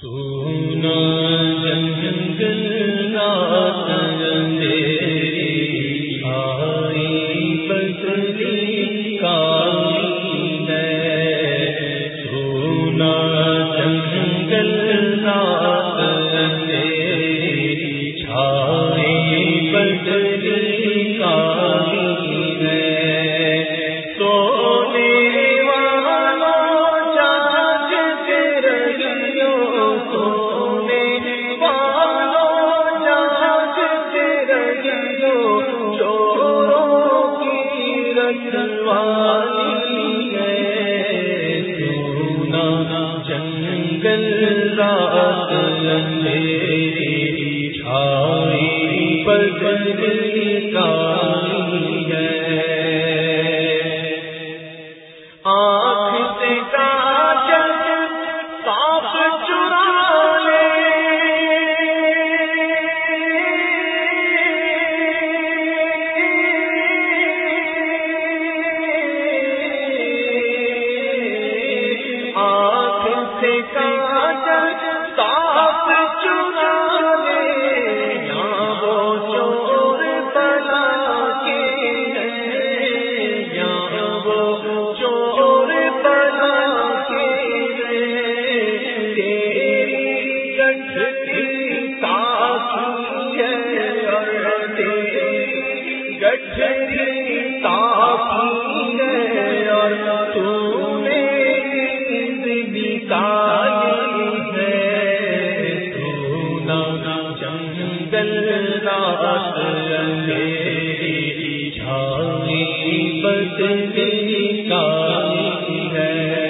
سونا جنگل نات بدلی کا ہے۔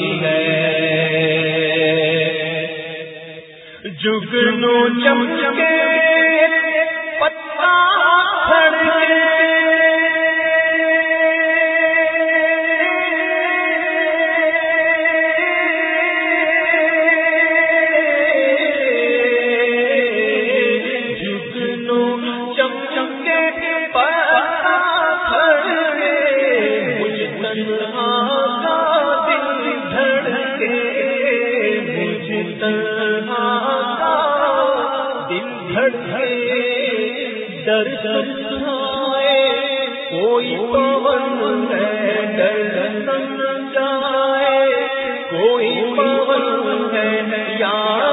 جگنو چم کوئی پون ہے ڈر جائے کوئی پون ہے یار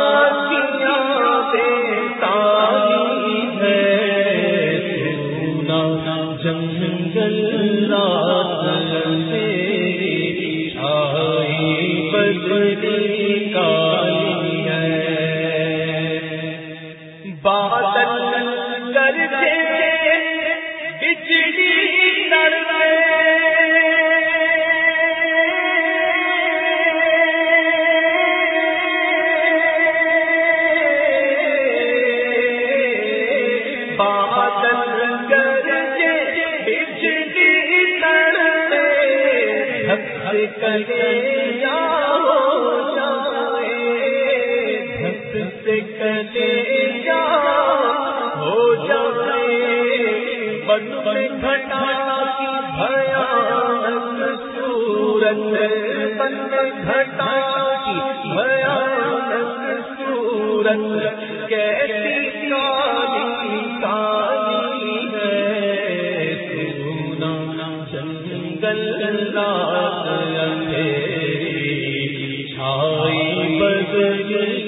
گھٹا کی بھیانک سورت کیسی کالی کالی ہے؟ سونا جنگل رات چھائی بدلی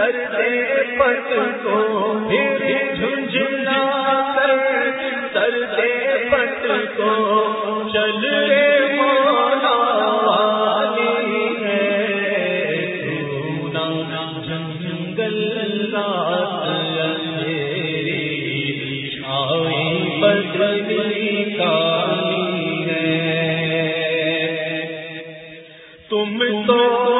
پٹ کو پھر جھنجھلا کر سر دے پٹ کو چل مولا والی ہے سونا جنگل رات چھائی بدلی کالی ہے تم تو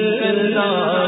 اللہ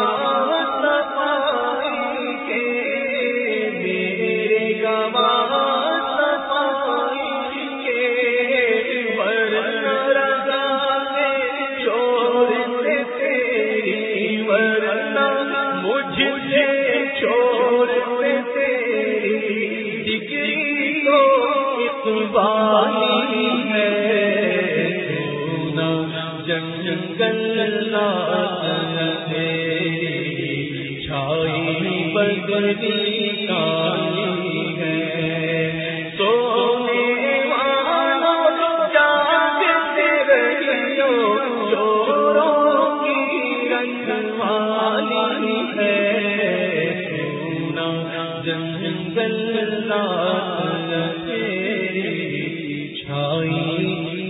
والی ہے۔ جنگل چھائی بدلی کا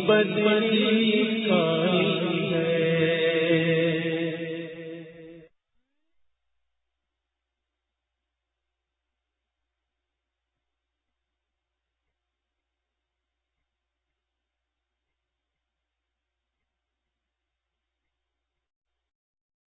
بدلی پائی